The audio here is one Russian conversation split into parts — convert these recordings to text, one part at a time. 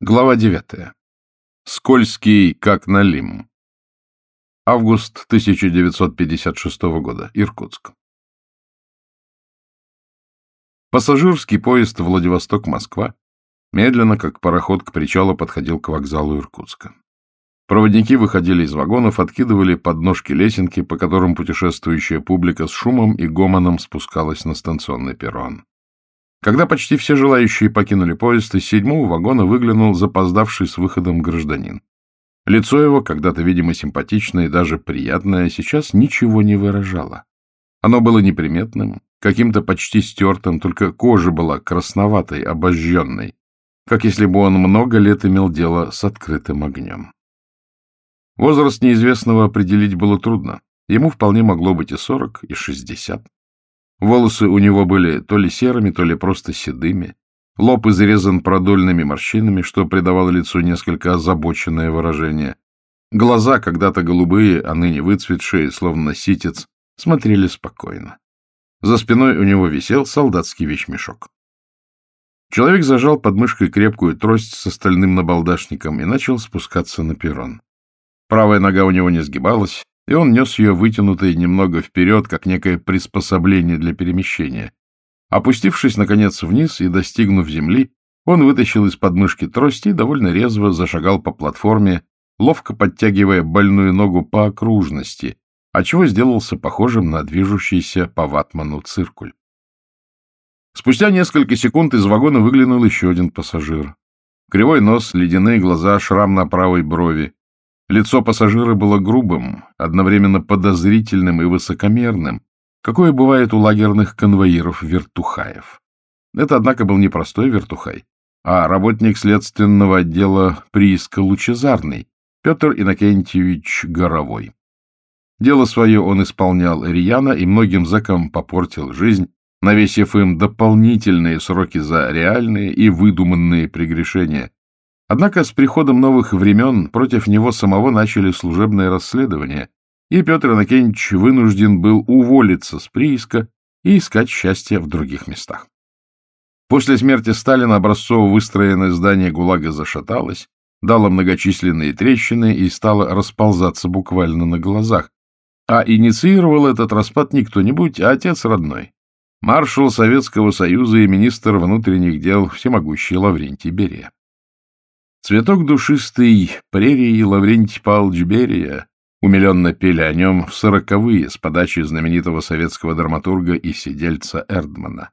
Глава 9. Скользкий, как налим. Август 1956 года. Иркутск. Пассажирский поезд Владивосток-Москва медленно, как пароход к причалу, подходил к вокзалу Иркутска. Проводники выходили из вагонов, откидывали подножки лесенки, по которым путешествующая публика с шумом и гомоном спускалась на станционный перрон. Когда почти все желающие покинули поезд, из седьмого вагона выглянул запоздавший с выходом гражданин. Лицо его, когда-то, видимо, симпатичное и даже приятное, сейчас ничего не выражало. Оно было неприметным, каким-то почти стертым, только кожа была красноватой, обожженной, как если бы он много лет имел дело с открытым огнем. Возраст неизвестного определить было трудно. Ему вполне могло быть и сорок, и шестьдесят. Волосы у него были то ли серыми, то ли просто седыми. Лоб изрезан продольными морщинами, что придавало лицу несколько озабоченное выражение. Глаза, когда-то голубые, а ныне выцветшие, словно ситец, смотрели спокойно. За спиной у него висел солдатский вещмешок. Человек зажал под мышкой крепкую трость с остальным набалдашником и начал спускаться на перрон. Правая нога у него не сгибалась, и он нес ее вытянутой немного вперед, как некое приспособление для перемещения. Опустившись, наконец, вниз и достигнув земли, он вытащил из подмышки трости и довольно резво зашагал по платформе, ловко подтягивая больную ногу по окружности, отчего сделался похожим на движущийся по ватману циркуль. Спустя несколько секунд из вагона выглянул еще один пассажир. Кривой нос, ледяные глаза, шрам на правой брови. Лицо пассажира было грубым, одновременно подозрительным и высокомерным, какое бывает у лагерных конвоиров-вертухаев. Это, однако, был не простой вертухай, а работник следственного отдела прииска Лучезарный, Петр Иннокентьевич Горовой. Дело свое он исполнял рьяно и многим зэкам попортил жизнь, навесив им дополнительные сроки за реальные и выдуманные прегрешения, Однако с приходом новых времен против него самого начали служебное расследование, и Петр Иннокеньевич вынужден был уволиться с прииска и искать счастье в других местах. После смерти Сталина образцово выстроенное здание ГУЛАГа зашаталось, дало многочисленные трещины и стало расползаться буквально на глазах. А инициировал этот распад не кто-нибудь, а отец родной. Маршал Советского Союза и министр внутренних дел всемогущий Лаврентий Берия. Цветок душистый прерии Лаврентий Павлович Берия умиленно пели о нем в сороковые с подачи знаменитого советского драматурга и сидельца Эрдмана.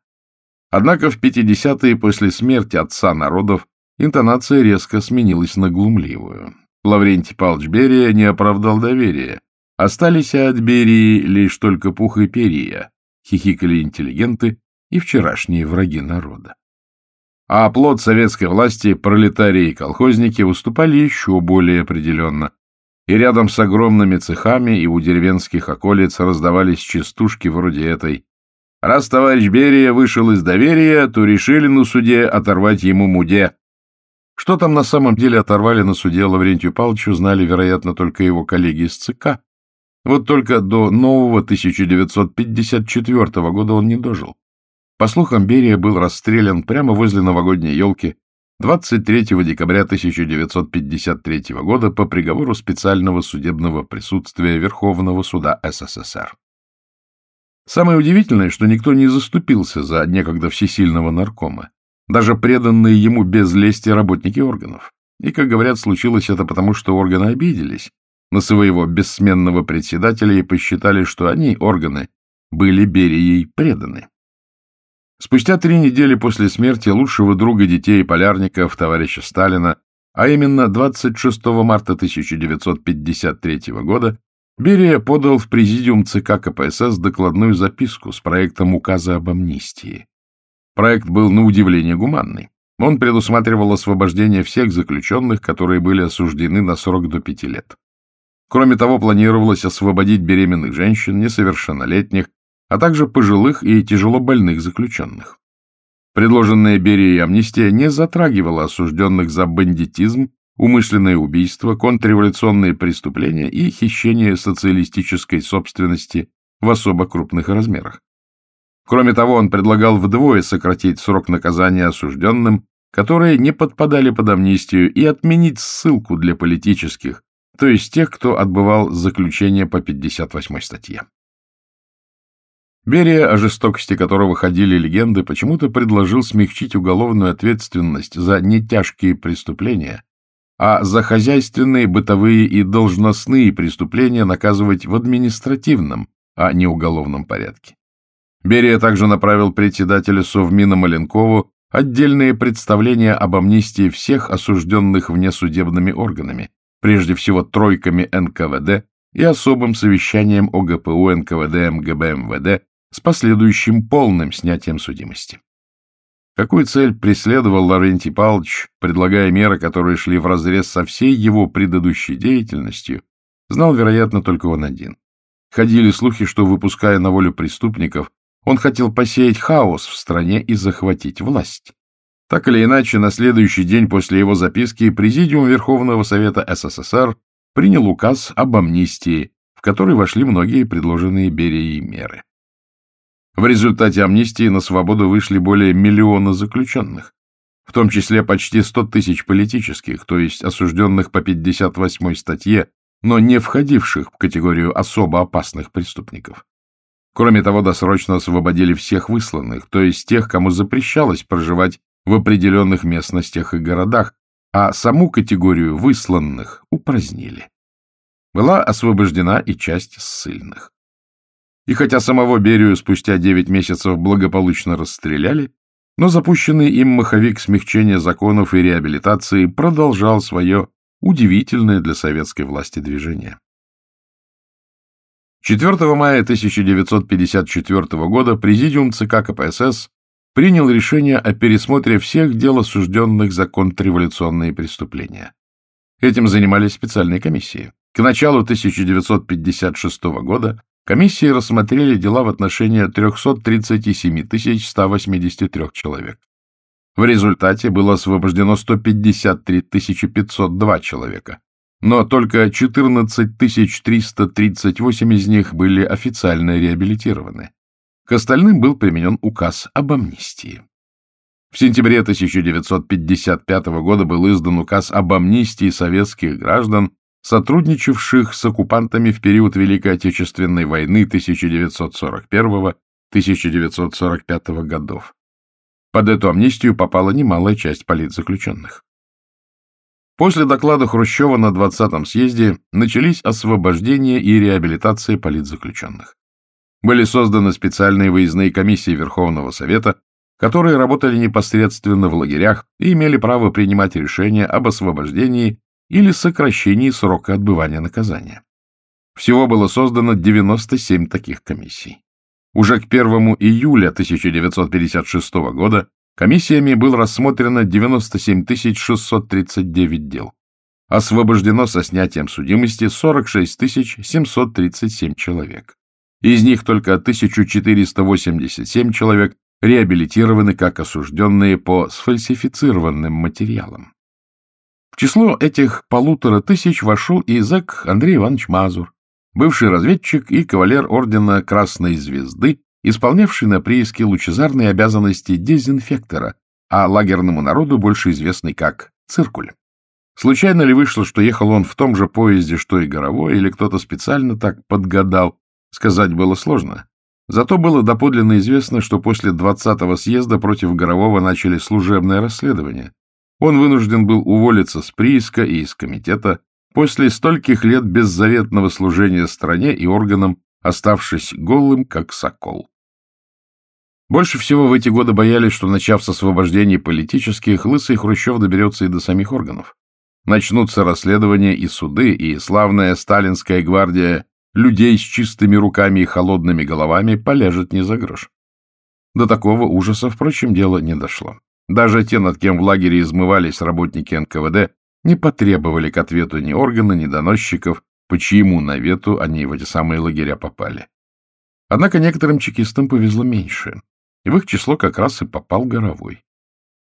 Однако в пятидесятые после смерти отца народов интонация резко сменилась на глумливую. Лаврентий Павлович Берия не оправдал доверия. Остались от Берии лишь только пух и перья, хихикали интеллигенты и вчерашние враги народа а оплот советской власти, пролетарии и колхозники выступали еще более определенно. И рядом с огромными цехами и у деревенских околиц раздавались частушки вроде этой. Раз товарищ Берия вышел из доверия, то решили на суде оторвать ему муде. Что там на самом деле оторвали на суде Лаврентию Павловичу, знали, вероятно, только его коллеги из ЦК. Вот только до нового 1954 года он не дожил. По слухам, Берия был расстрелян прямо возле новогодней елки 23 декабря 1953 года по приговору специального судебного присутствия Верховного суда СССР. Самое удивительное, что никто не заступился за некогда всесильного наркома, даже преданные ему без лести работники органов. И, как говорят, случилось это потому, что органы обиделись на своего бессменного председателя и посчитали, что они, органы, были Берией преданы. Спустя три недели после смерти лучшего друга детей и полярников, товарища Сталина, а именно 26 марта 1953 года, Берия подал в президиум ЦК КПСС докладную записку с проектом указа об амнистии. Проект был на удивление гуманный. Он предусматривал освобождение всех заключенных, которые были осуждены на срок до пяти лет. Кроме того, планировалось освободить беременных женщин, несовершеннолетних, а также пожилых и тяжело больных заключенных. Предложенная Берией амнистия не затрагивала осужденных за бандитизм, умышленное убийство, контрреволюционные преступления и хищение социалистической собственности в особо крупных размерах. Кроме того, он предлагал вдвое сократить срок наказания осужденным, которые не подпадали под амнистию, и отменить ссылку для политических, то есть тех, кто отбывал заключение по 58 статье. Берия, о жестокости которого ходили легенды, почему-то предложил смягчить уголовную ответственность за нетяжкие преступления, а за хозяйственные, бытовые и должностные преступления наказывать в административном, а не уголовном порядке. Берия также направил председателю Совмина Маленкову отдельные представления об амнистии всех осужденных внесудебными органами, прежде всего тройками НКВД и особым совещанием ОГПУ НКВД МГБ МВД с последующим полным снятием судимости. Какую цель преследовал Лаврентий Павлович, предлагая меры, которые шли вразрез со всей его предыдущей деятельностью, знал, вероятно, только он один. Ходили слухи, что, выпуская на волю преступников, он хотел посеять хаос в стране и захватить власть. Так или иначе, на следующий день после его записки Президиум Верховного Совета СССР принял указ об амнистии, в который вошли многие предложенные Берией меры. В результате амнистии на свободу вышли более миллиона заключенных, в том числе почти 100 тысяч политических, то есть осужденных по 58 статье, но не входивших в категорию особо опасных преступников. Кроме того, досрочно освободили всех высланных, то есть тех, кому запрещалось проживать в определенных местностях и городах, а саму категорию высланных упразднили. Была освобождена и часть ссыльных. И хотя самого Берию спустя 9 месяцев благополучно расстреляли, но запущенный им маховик смягчения законов и реабилитации продолжал свое удивительное для советской власти движение. 4 мая 1954 года Президиум ЦК КПСС принял решение о пересмотре всех дел осужденных за контрреволюционные преступления. Этим занимались специальные комиссии. К началу 1956 года комиссии рассмотрели дела в отношении 337 183 человек. В результате было освобождено 153 502 человека, но только 14 338 из них были официально реабилитированы. К остальным был применен указ об амнистии. В сентябре 1955 года был издан указ об амнистии советских граждан, сотрудничавших с оккупантами в период Великой Отечественной войны 1941-1945 годов. Под эту амнистию попала немалая часть политзаключенных. После доклада Хрущева на 20-м съезде начались освобождение и реабилитация политзаключенных. Были созданы специальные выездные комиссии Верховного Совета, которые работали непосредственно в лагерях и имели право принимать решения об освобождении или сокращении срока отбывания наказания. Всего было создано 97 таких комиссий. Уже к 1 июля 1956 года Комиссиями было рассмотрено 97 639 дел. Освобождено со снятием судимости 46 737 человек. Из них только 1487 человек реабилитированы как осужденные по сфальсифицированным материалам. В число этих полутора тысяч вошел и зэк Андрей Иванович Мазур, бывший разведчик и кавалер ордена Красной Звезды исполнявший на прииске лучезарные обязанности дезинфектора, а лагерному народу больше известный как циркуль. Случайно ли вышло, что ехал он в том же поезде, что и Горовой, или кто-то специально так подгадал, сказать было сложно. Зато было доподлинно известно, что после 20-го съезда против Горового начали служебное расследование. Он вынужден был уволиться с прииска и из комитета после стольких лет беззаветного служения стране и органам, оставшись голым, как сокол. Больше всего в эти годы боялись, что, начав с освобождения политических, лысый Хрущев доберется и до самих органов. Начнутся расследования и суды, и славная сталинская гвардия людей с чистыми руками и холодными головами поляжет не за грош. До такого ужаса, впрочем, дело не дошло. Даже те, над кем в лагере измывались работники НКВД, не потребовали к ответу ни органа, ни доносчиков, по чьему навету они в эти самые лагеря попали. Однако некоторым чекистам повезло меньше и в их число как раз и попал Горовой.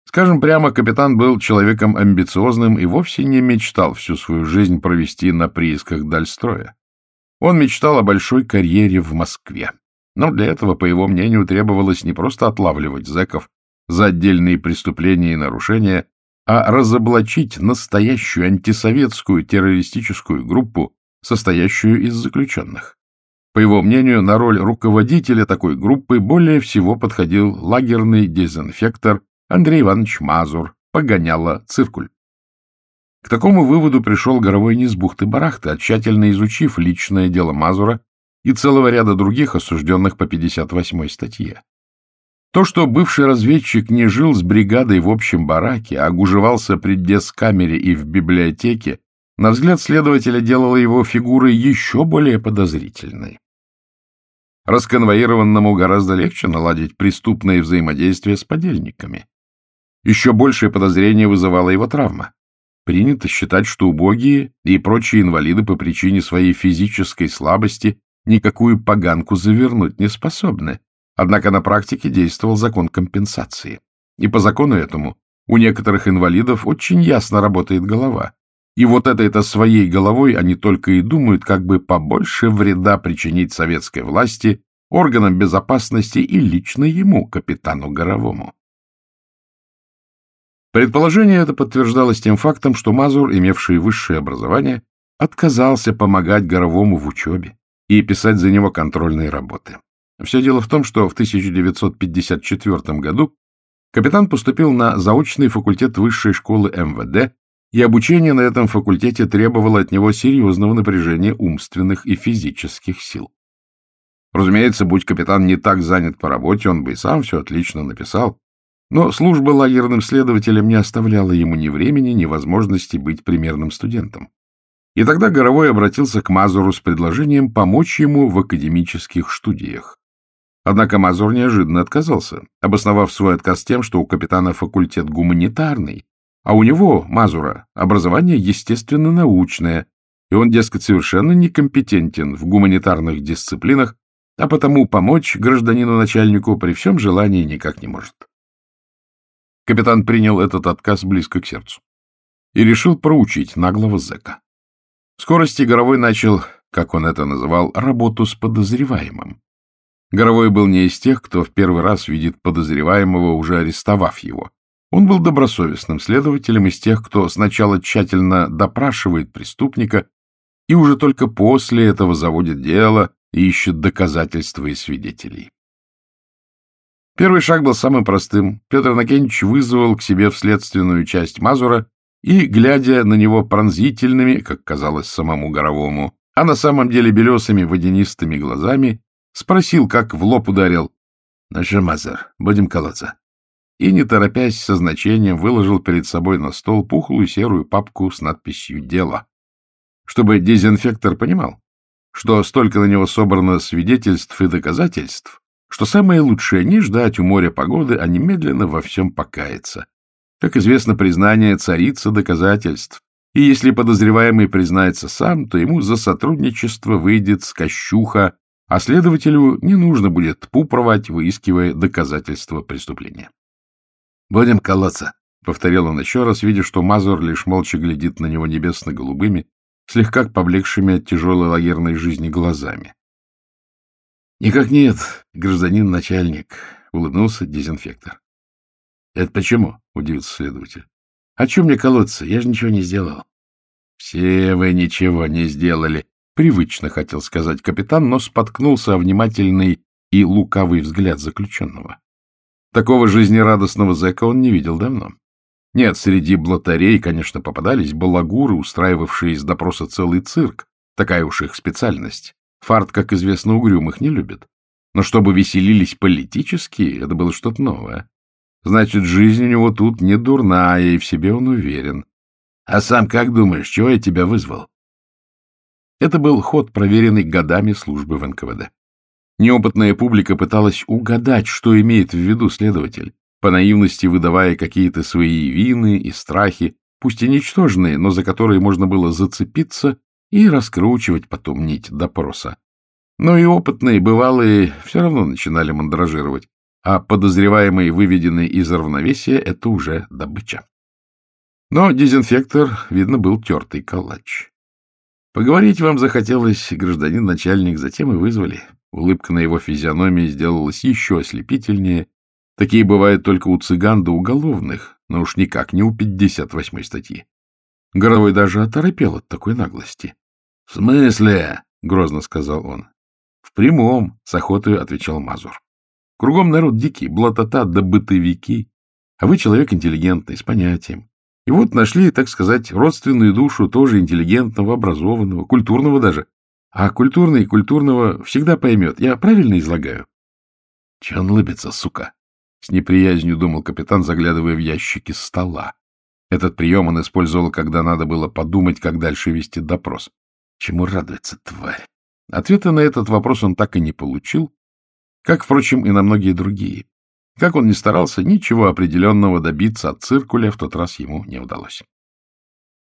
Скажем прямо, капитан был человеком амбициозным и вовсе не мечтал всю свою жизнь провести на приисках Дальстроя. Он мечтал о большой карьере в Москве. Но для этого, по его мнению, требовалось не просто отлавливать зэков, за отдельные преступления и нарушения, а разоблачить настоящую антисоветскую террористическую группу, состоящую из заключенных. По его мнению, на роль руководителя такой группы более всего подходил лагерный дезинфектор Андрей Иванович Мазур, погоняла циркуль. К такому выводу пришел Горовой не с бухты-барахты, тщательно изучив личное дело Мазура и целого ряда других осужденных по 58-й статье. То, что бывший разведчик не жил с бригадой в общем бараке, а гужевался при дескамере и в библиотеке, на взгляд следователя делало его фигурой еще более подозрительной. Расконвоированному гораздо легче наладить преступное взаимодействие с подельниками. Еще большее подозрение вызывала его травма. Принято считать, что убогие и прочие инвалиды по причине своей физической слабости никакую поганку завернуть не способны. Однако на практике действовал закон компенсации. И по закону этому у некоторых инвалидов очень ясно работает голова. И вот этой-то своей головой они только и думают, как бы побольше вреда причинить советской власти, органам безопасности и лично ему, капитану Горовому. Предположение это подтверждалось тем фактом, что Мазур, имевший высшее образование, отказался помогать Горовому в учебе и писать за него контрольные работы. Все дело в том, что в 1954 году капитан поступил на заочный факультет высшей школы МВД, и обучение на этом факультете требовало от него серьезного напряжения умственных и физических сил. Разумеется, будь капитан не так занят по работе, он бы и сам все отлично написал, но служба лагерным следователем не оставляла ему ни времени, ни возможности быть примерным студентом. И тогда Горовой обратился к Мазуру с предложением помочь ему в академических студиях. Однако Мазур неожиданно отказался, обосновав свой отказ тем, что у капитана факультет гуманитарный, а у него, Мазура, образование естественно-научное, и он, дескать, совершенно некомпетентен в гуманитарных дисциплинах, а потому помочь гражданину-начальнику при всем желании никак не может. Капитан принял этот отказ близко к сердцу и решил проучить наглого зэка. В скорости Горовой начал, как он это называл, работу с подозреваемым. Горовой был не из тех, кто в первый раз видит подозреваемого, уже арестовав его. Он был добросовестным следователем из тех, кто сначала тщательно допрашивает преступника и уже только после этого заводит дело и ищет доказательства и свидетелей. Первый шаг был самым простым. Петр Накенич вызвал к себе в следственную часть Мазура и, глядя на него пронзительными, как казалось самому Горовому, а на самом деле белесыми водянистыми глазами, спросил, как в лоб ударил. — что, Мазур, будем колоться? И, не торопясь, со значением выложил перед собой на стол пухлую серую папку с надписью «Дело». Чтобы дезинфектор понимал, что столько на него собрано свидетельств и доказательств, что самое лучшее не ждать у моря погоды, а немедленно во всем покаяться. Как известно, признание царица доказательств, и если подозреваемый признается сам, то ему за сотрудничество выйдет скощуха, а следователю не нужно будет пупровать, выискивая доказательства преступления. — Будем колоться, — повторил он еще раз, видя, что Мазур лишь молча глядит на него небесно-голубыми, слегка поблекшими от тяжелой лагерной жизни глазами. — Никак нет, гражданин начальник, — улыбнулся дезинфектор. — Это почему? — удивился следователь. — А чем мне колоться? Я же ничего не сделал. — Все вы ничего не сделали, — привычно хотел сказать капитан, но споткнулся о внимательный и лукавый взгляд заключенного. Такого жизнерадостного зэка он не видел давно. Нет, среди блатарей, конечно, попадались балагуры, устраивавшие из допроса целый цирк, такая уж их специальность. Фарт, как известно, угрюмых не любит. Но чтобы веселились политически, это было что-то новое. Значит, жизнь у него тут не дурная, и в себе он уверен. А сам как думаешь, чего я тебя вызвал? Это был ход, проверенный годами службы в НКВД. Неопытная публика пыталась угадать, что имеет в виду следователь, по наивности выдавая какие-то свои вины и страхи, пусть и ничтожные, но за которые можно было зацепиться и раскручивать потом нить допроса. Но и опытные, бывалые, все равно начинали мандражировать, а подозреваемые, выведенные из равновесия, — это уже добыча. Но дезинфектор, видно, был тертый калач. Поговорить вам захотелось, гражданин начальник, затем и вызвали. Улыбка на его физиономии сделалась еще ослепительнее, Такие бывают только у цыган да уголовных, но уж никак не у 58-й статьи. Горовой даже оторопел от такой наглости. — В смысле? — грозно сказал он. — В прямом, — с охотой отвечал Мазур. — Кругом народ дикий, блатота да бытовики, а вы человек интеллигентный, с понятием. И вот нашли, так сказать, родственную душу тоже интеллигентного, образованного, культурного даже. А культурный культурного всегда поймет. Я правильно излагаю? — Че он лыбится, сука? — с неприязнью думал капитан, заглядывая в ящики стола. Этот прием он использовал, когда надо было подумать, как дальше вести допрос. Чему радуется тварь? Ответа на этот вопрос он так и не получил, как, впрочем, и на многие другие. Как он ни старался, ничего определенного добиться от циркуля в тот раз ему не удалось.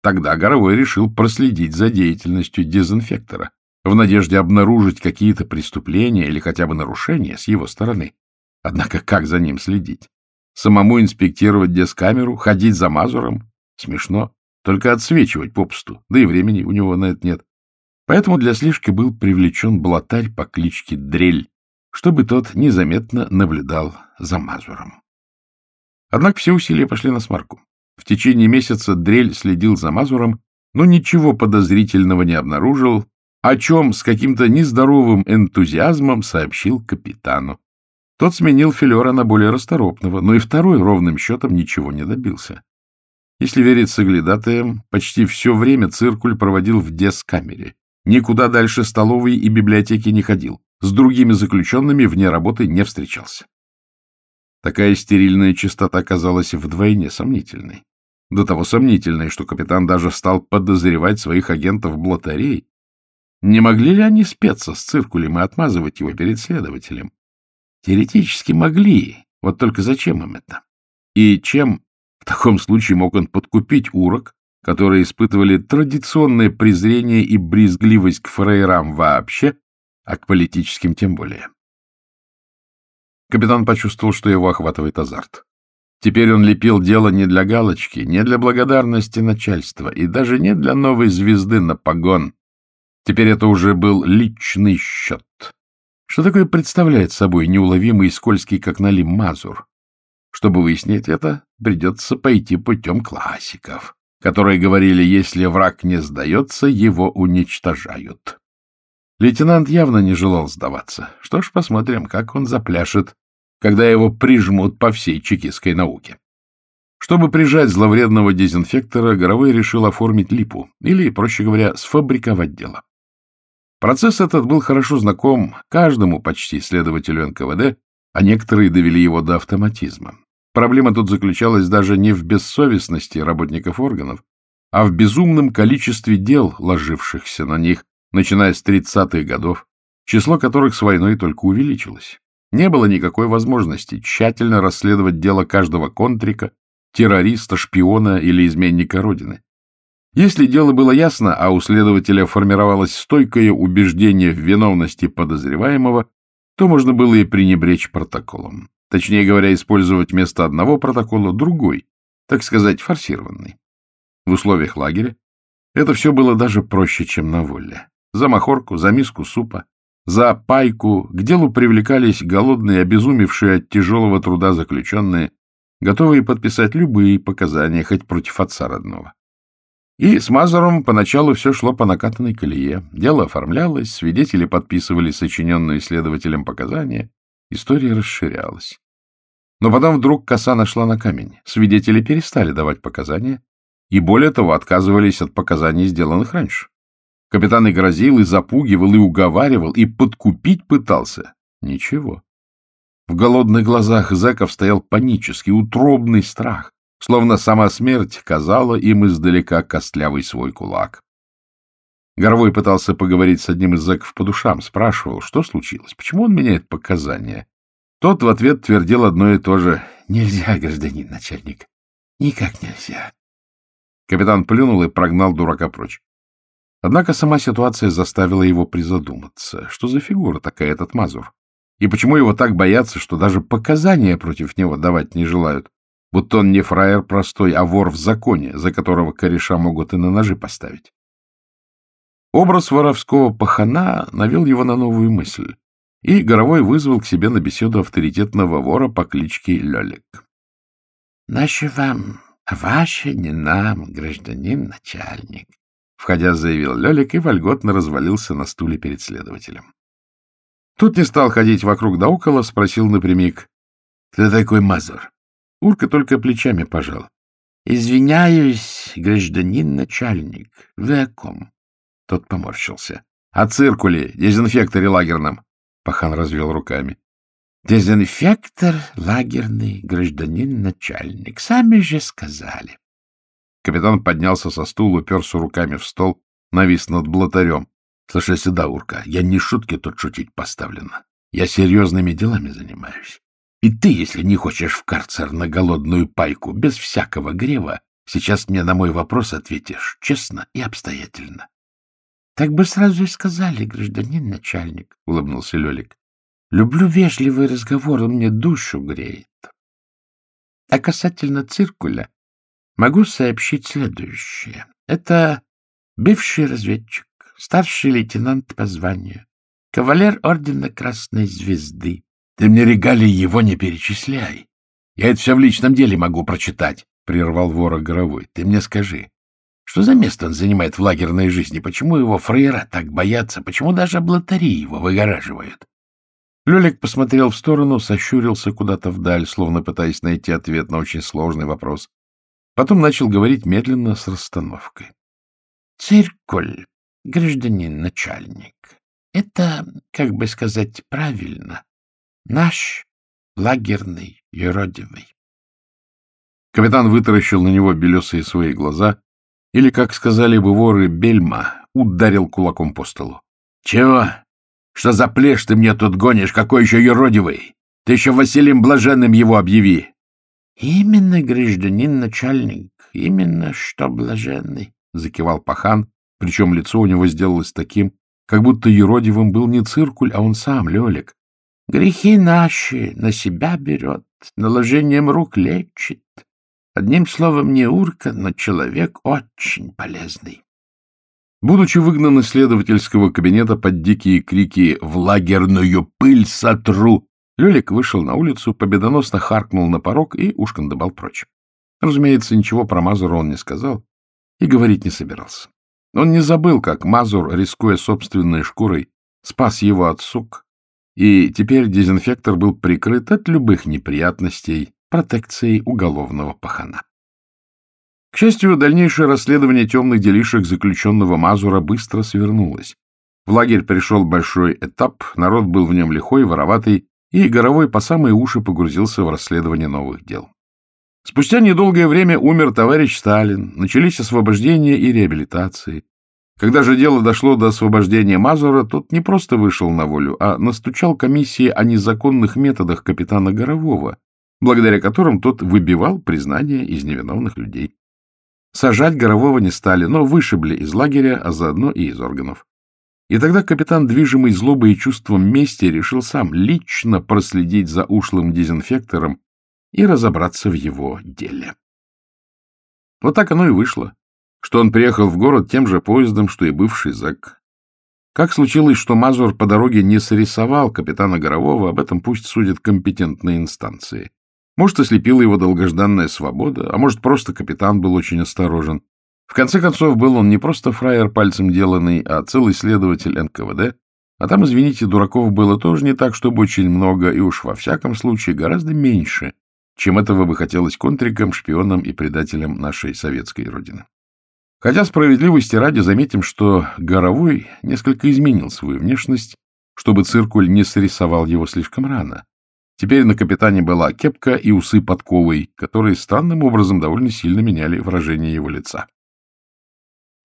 Тогда Горовой решил проследить за деятельностью дезинфектора, в надежде обнаружить какие-то преступления или хотя бы нарушения с его стороны. Однако как за ним следить? Самому инспектировать дескамеру, ходить за Мазуром? Смешно. Только отсвечивать попусту, да и времени у него на это нет. Поэтому для слежки был привлечен блатарь по кличке Дрель, чтобы тот незаметно наблюдал за Мазуром. Однако все усилия пошли на смарку. В течение месяца Дрель следил за Мазуром, но ничего подозрительного не обнаружил, о чем с каким-то нездоровым энтузиазмом сообщил капитану. Тот сменил Филера на более расторопного, но и второй ровным счетом ничего не добился. Если верить соглядатаям, почти все время циркуль проводил в дескамере. Никуда дальше столовой и библиотеки не ходил. С другими заключенными вне работы не встречался. Такая стерильная чистота казалась вдвойне сомнительной. До того сомнительной, что капитан даже стал подозревать своих агентов блатарей. Не могли ли они спеться с циркулем и отмазывать его перед следователем? Теоретически могли, вот только зачем им это? И чем в таком случае мог он подкупить урок, которые испытывали традиционное презрение и брезгливость к фрейрам вообще, а к политическим тем более? Капитан почувствовал, что его охватывает азарт. Теперь он лепил дело не для галочки, не для благодарности начальства и даже не для новой звезды на погон. Теперь это уже был личный счет. Что такое представляет собой неуловимый и скользкий, как налим, мазур? Чтобы выяснить это, придется пойти путем классиков, которые говорили, если враг не сдается, его уничтожают. Лейтенант явно не желал сдаваться. Что ж, посмотрим, как он запляшет, когда его прижмут по всей чекистской науке. Чтобы прижать зловредного дезинфектора, Горовой решил оформить липу, или, проще говоря, сфабриковать дело. Процесс этот был хорошо знаком каждому почти следователю НКВД, а некоторые довели его до автоматизма. Проблема тут заключалась даже не в бессовестности работников органов, а в безумном количестве дел, ложившихся на них, начиная с 30-х годов, число которых с войной только увеличилось. Не было никакой возможности тщательно расследовать дело каждого контрика, террориста, шпиона или изменника Родины. Если дело было ясно, а у следователя формировалось стойкое убеждение в виновности подозреваемого, то можно было и пренебречь протоколом. Точнее говоря, использовать вместо одного протокола другой, так сказать, форсированный. В условиях лагеря это все было даже проще, чем на воле. За махорку, за миску супа, за пайку к делу привлекались голодные, обезумевшие от тяжелого труда заключенные, готовые подписать любые показания, хоть против отца родного. И с Мазуром поначалу все шло по накатанной колее. Дело оформлялось, свидетели подписывали сочиненные следователем показания, история расширялась. Но потом вдруг коса нашла на камень. Свидетели перестали давать показания, и более того, отказывались от показаний, сделанных раньше. Капитан и грозил, и запугивал, и уговаривал, и подкупить пытался. Ничего. В голодных глазах зэков стоял панический, утробный страх. Словно сама смерть казала им издалека костлявый свой кулак. Горовой пытался поговорить с одним из зэков по душам, спрашивал, что случилось, почему он меняет показания. Тот в ответ твердил одно и то же. «Нельзя, гражданин начальник, никак нельзя». Капитан плюнул и прогнал дурака прочь. Однако сама ситуация заставила его призадуматься. Что за фигура такая этот Мазур? И почему его так боятся, что даже показания против него давать не желают? будто он не фраер простой, а вор в законе, за которого кореша могут и на ножи поставить. Образ воровского пахана навел его на новую мысль. и Горовой вызвал к себе на беседу авторитетного вора по кличке Лёлик. — Наше вам, ваше не нам, гражданин начальник, — входя заявил Лёлик и вольготно развалился на стуле перед следователем. Тут не стал ходить вокруг да около, спросил напрямик. — Кто такой Мазур? Урка только плечами пожал. — Извиняюсь, гражданин начальник. Вы о ком? Тот поморщился. — О циркуле, дезинфекторе лагерном. Пахан развел руками. — Дезинфектор лагерный, гражданин начальник. Сами же сказали. Капитан поднялся со стула, уперся руками в стол, навис над блатарем. Слушай сюда, Урка, я не шутки тут шутить поставлена. Я серьезными делами занимаюсь. И ты, если не хочешь в карцер на голодную пайку, без всякого грева, сейчас мне на мой вопрос ответишь честно и обстоятельно. — Так бы сразу и сказали, гражданин начальник, — улыбнулся Лелик. — Люблю вежливый разговор, он мне душу греет. А касательно циркуля могу сообщить следующее. Это бывший разведчик, старший лейтенант по званию, кавалер ордена Красной Звезды. Ты мне регалии его не перечисляй. Я это все в личном деле могу прочитать, — прервал вора Горовой. Ты мне скажи, что за место он занимает в лагерной жизни? Почему его фраера так боятся? Почему даже блатари его выгораживают? Лёлик посмотрел в сторону, сощурился куда-то вдаль, словно пытаясь найти ответ на очень сложный вопрос. Потом начал говорить медленно, с расстановкой. — Циркуль гражданин начальник, это, как бы сказать правильно, наш лагерный юродивый. Капитан вытаращил на него белесые свои глаза, или, как сказали бы воры, бельма, ударил кулаком по столу. — Чего? Что за плешь ты мне тут гонишь? Какой еще юродивый? Ты еще Василием Блаженным его объяви. — Именно, гражданин начальник, именно что блаженный, — закивал пахан, причем лицо у него сделалось таким, как будто еродивым был не циркуль, а он сам, Лелик. Грехи наши на себя берет, наложением рук лечит. Одним словом, не урка, но человек очень полезный. Будучи выгнан из следовательского кабинета под дикие крики «В лагерную пыль сотру!», Лелик вышел на улицу, победоносно харкнул на порог и ушкандыбал прочь. Разумеется, ничего про Мазура он не сказал и говорить не собирался. Он не забыл, как Мазур, рискуя собственной шкурой, спас его от сук, и теперь дезинфектор был прикрыт от любых неприятностей протекцией уголовного пахана. К счастью, дальнейшее расследование темных делишек заключенного Мазура быстро свернулось. В лагерь пришел большой этап, народ был в нем лихой, вороватый, и Горовой по самые уши погрузился в расследование новых дел. Спустя недолгое время умер товарищ Сталин, начались освобождения и реабилитации. Когда же дело дошло до освобождения Мазура, тот не просто вышел на волю, а настучал комиссии о незаконных методах капитана Горового, благодаря которым тот выбивал признание из невиновных людей. Сажать Горового не стали, но вышибли из лагеря, а заодно и из органов. И тогда капитан, движимый злобой и чувством мести, решил сам лично проследить за ушлым дезинфектором и разобраться в его деле. Вот так оно и вышло, что он приехал в город тем же поездом, что и бывший зэк. Как случилось, что Мазур по дороге не срисовал капитана Горового, об этом пусть судят компетентные инстанции. Может, ослепила его долгожданная свобода, а может, просто капитан был очень осторожен. В конце концов, был он не просто фраер пальцем деланный, а целый следователь НКВД, а там, извините, дураков было тоже не так, чтобы очень много, и уж во всяком случае гораздо меньше, чем этого бы хотелось контрикам, шпионам и предателям нашей советской родины. Хотя справедливости ради заметим, что Горовой несколько изменил свою внешность, чтобы циркуль не срисовал его слишком рано. Теперь на капитане была кепка и усы подковой, которые странным образом довольно сильно меняли выражение его лица.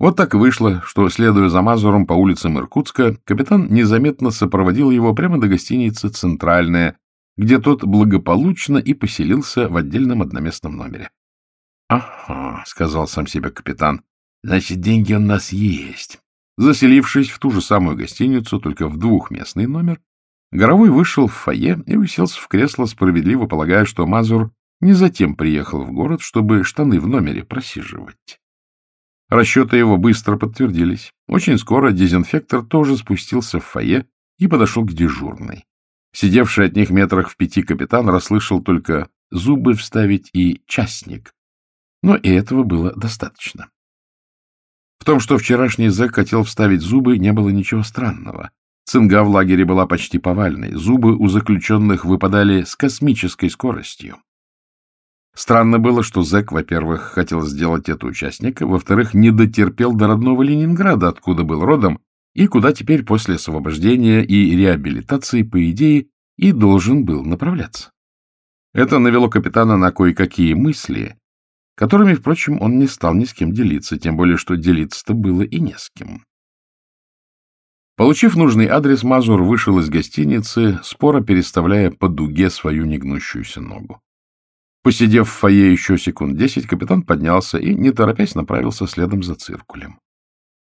Вот так вышло, что, следуя за Мазуром по улицам Иркутска, капитан незаметно сопроводил его прямо до гостиницы «Центральная», где тот благополучно и поселился в отдельном одноместном номере. — Ага, — сказал сам себе капитан, — значит, деньги у нас есть. Заселившись в ту же самую гостиницу, только в двухместный номер, Горовой вышел в фойе и уселся в кресло, справедливо полагая, что Мазур не затем приехал в город, чтобы штаны в номере просиживать. Расчеты его быстро подтвердились. Очень скоро дезинфектор тоже спустился в фойе и подошел к дежурной. Сидевший от них метрах в пяти капитан расслышал только «зубы вставить» и «частник». Но и этого было достаточно. В том, что вчерашний зэк хотел вставить зубы, не было ничего странного. Цинга в лагере была почти повальной, зубы у заключенных выпадали с космической скоростью. Странно было, что зэк, во-первых, хотел сделать это участника, во-вторых, не дотерпел до родного Ленинграда, откуда был родом, и куда теперь после освобождения и реабилитации, по идее, и должен был направляться. Это навело капитана на кое-какие мысли, которыми, впрочем, он не стал ни с кем делиться, тем более, что делиться-то было и не с кем. Получив нужный адрес, Мазур вышел из гостиницы, споро переставляя по дуге свою негнущуюся ногу. Посидев в фойе еще секунд десять, капитан поднялся и, не торопясь, направился следом за циркулем.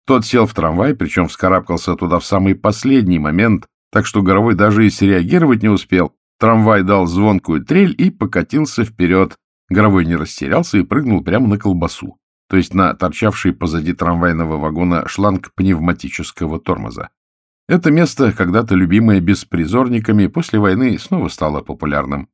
Тот сел в трамвай, причем вскарабкался туда в самый последний момент, так что Горовой даже и среагировать не успел. Трамвай дал звонкую трель и покатился вперед. Горовой не растерялся и прыгнул прямо на колбасу, то есть на торчавший позади трамвайного вагона шланг пневматического тормоза. Это место, когда-то любимое беспризорниками, после войны снова стало популярным.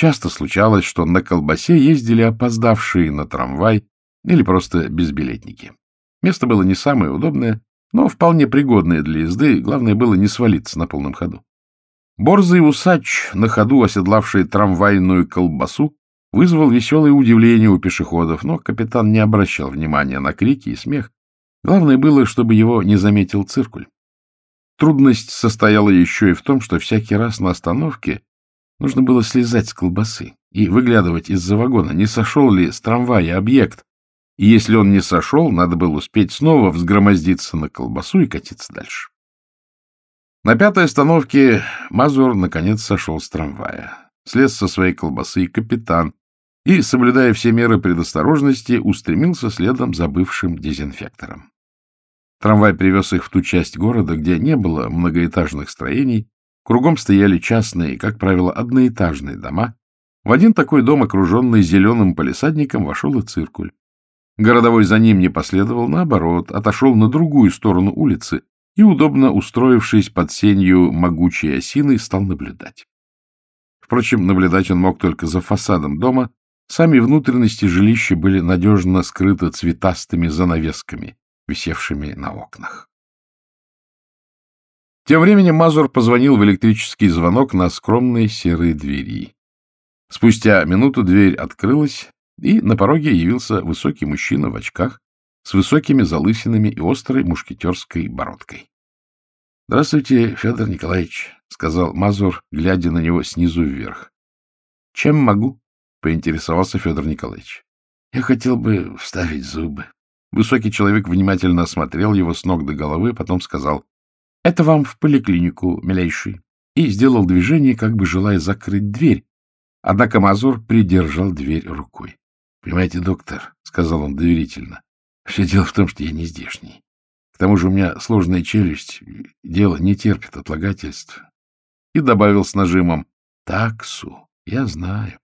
Часто случалось, что на колбасе ездили опоздавшие на трамвай или просто безбилетники. Место было не самое удобное, но вполне пригодное для езды, главное было не свалиться на полном ходу. Борзый усач, на ходу оседлавший трамвайную колбасу, вызвал веселое удивление у пешеходов, но капитан не обращал внимания на крики и смех. Главное было, чтобы его не заметил циркуль. Трудность состояла еще и в том, что всякий раз на остановке нужно было слезать с колбасы и выглядывать из-за вагона, не сошел ли с трамвая объект, и если он не сошел, надо было успеть снова взгромоздиться на колбасу и катиться дальше. На пятой остановке Мазур наконец сошел с трамвая. Слез со своей колбасы капитан и, соблюдая все меры предосторожности, устремился следом за бывшим дезинфектором. Трамвай привез их в ту часть города, где не было многоэтажных строений, кругом стояли частные, как правило, одноэтажные дома. В один такой дом, окруженный зеленым полисадником, вошел и циркуль. Городовой за ним не последовал, наоборот, отошел на другую сторону улицы и, удобно устроившись под сенью могучей осины, стал наблюдать. Впрочем, наблюдать он мог только за фасадом дома, сами внутренности жилища были надежно скрыты цветастыми занавесками, висевшими на окнах. Тем временем Мазур позвонил в электрический звонок на скромной серой двери. Спустя минуту дверь открылась, и на пороге явился высокий мужчина в очках с высокими залысинами и острой мушкетерской бородкой. — Здравствуйте, Федор Николаевич, — сказал Мазур, глядя на него снизу вверх. — Чем могу? — поинтересовался Федор Николаевич. — Я хотел бы вставить зубы. Высокий человек внимательно осмотрел его с ног до головы, потом сказал, — Это вам в поликлинику, милейший, и сделал движение, как бы желая закрыть дверь. Однако Мазур придержал дверь рукой. — Понимаете, доктор, — сказал он доверительно, — все дело в том, что я не здешний. К тому же у меня сложная челюсть, дело не терпит отлагательств. И добавил с нажимом, — таксу, я знаю.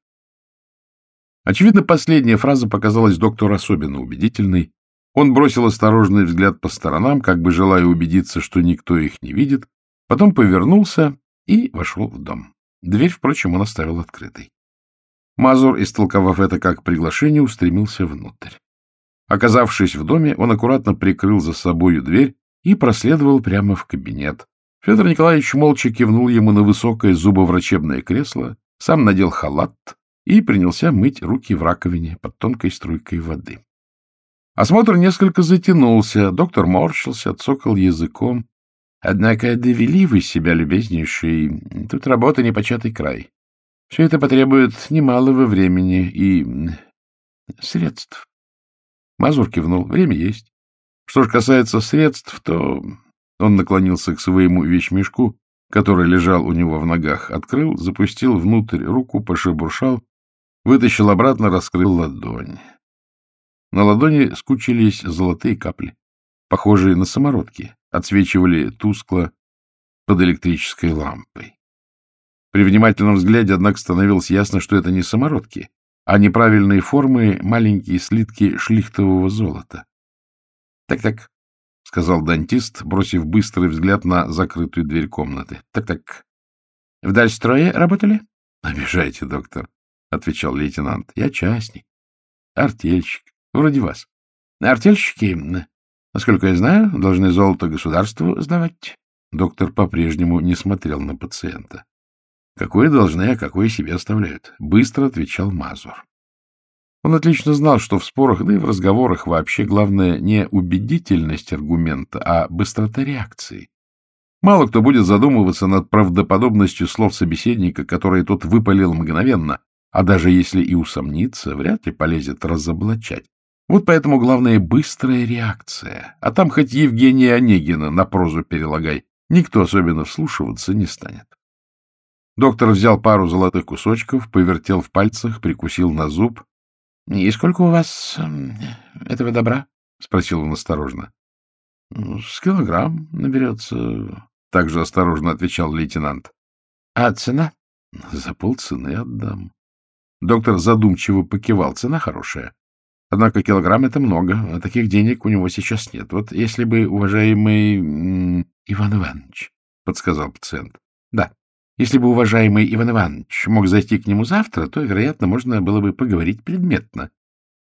Очевидно, последняя фраза показалась доктору особенно убедительной. Он бросил осторожный взгляд по сторонам, как бы желая убедиться, что никто их не видит, потом повернулся и вошел в дом. Дверь, впрочем, он оставил открытой. Мазур, истолковав это как приглашение, устремился внутрь. Оказавшись в доме, он аккуратно прикрыл за собою дверь и проследовал прямо в кабинет. Федор Николаевич молча кивнул ему на высокое зубоврачебное кресло, сам надел халат и принялся мыть руки в раковине под тонкой струйкой воды. Осмотр несколько затянулся, доктор морщился, отсокал языком. Однако довели вы себя, любезнейший, тут работа непочатый край. Все это потребует немалого времени и средств. Мазур кивнул. Время есть. Что же касается средств, то он наклонился к своему вещмешку, который лежал у него в ногах, открыл, запустил внутрь руку, пошебуршал, вытащил обратно, раскрыл ладонь. На ладони скучились золотые капли, похожие на самородки, отсвечивали тускло под электрической лампой. При внимательном взгляде, однако, становилось ясно, что это не самородки, а неправильные формы маленькие слитки шлихтового золота. Так-так, сказал дантист, бросив быстрый взгляд на закрытую дверь комнаты. Так-так. В дальстрое работали? Обижайте, доктор, отвечал лейтенант. Я частник. Артельщик. Вроде вас. Артельщики, насколько я знаю, должны золото государству сдавать. Доктор по-прежнему не смотрел на пациента. Какое должны, а какое себе оставляют? Быстро отвечал Мазур. Он отлично знал, что в спорах, да и в разговорах вообще главное не убедительность аргумента, а быстрота реакции. Мало кто будет задумываться над правдоподобностью слов собеседника, которые тот выпалил мгновенно, а даже если и усомнится, вряд ли полезет разоблачать. Вот поэтому главное — быстрая реакция. А там хоть Евгения Онегина на прозу перелагай. Никто особенно вслушиваться не станет. Доктор взял пару золотых кусочков, повертел в пальцах, прикусил на зуб. — И сколько у вас этого добра? — спросил он осторожно. — С килограмм наберется, — также осторожно отвечал лейтенант. — А цена? — За полцены отдам. Доктор задумчиво покивал. Цена хорошая. Однако килограмм — это много, а таких денег у него сейчас нет. Вот если бы, уважаемый Иван Иванович, — подсказал пациент. — Да, если бы уважаемый Иван Иванович мог зайти к нему завтра, то, вероятно, можно было бы поговорить предметно.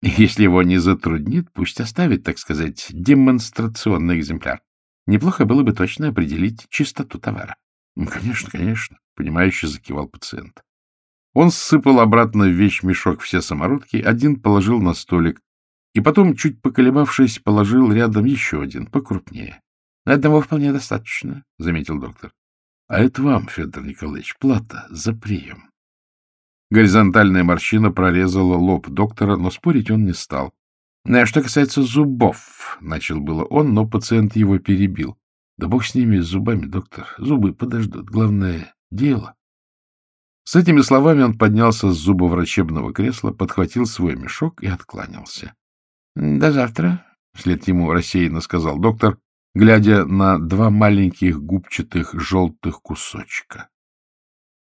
Если его не затруднит, пусть оставит, так сказать, демонстрационный экземпляр. Неплохо было бы точно определить чистоту товара. — Конечно, конечно, — понимающе закивал пациент. Он сыпал обратно в вещмешок все самородки, один положил на столик, и потом, чуть поколебавшись, положил рядом еще один, покрупнее. — Одного вполне достаточно, — заметил доктор. — А это вам, Федор Николаевич, плата за прием. Горизонтальная морщина прорезала лоб доктора, но спорить он не стал. «Ну, — Что касается зубов, — начал было он, но пациент его перебил. — Да бог с ними, с зубами, доктор. Зубы подождут. Главное — дело. С этими словами он поднялся с зубоврачебного кресла, подхватил свой мешок и откланялся. — До завтра, — вслед ему рассеянно сказал доктор, глядя на два маленьких губчатых желтых кусочка.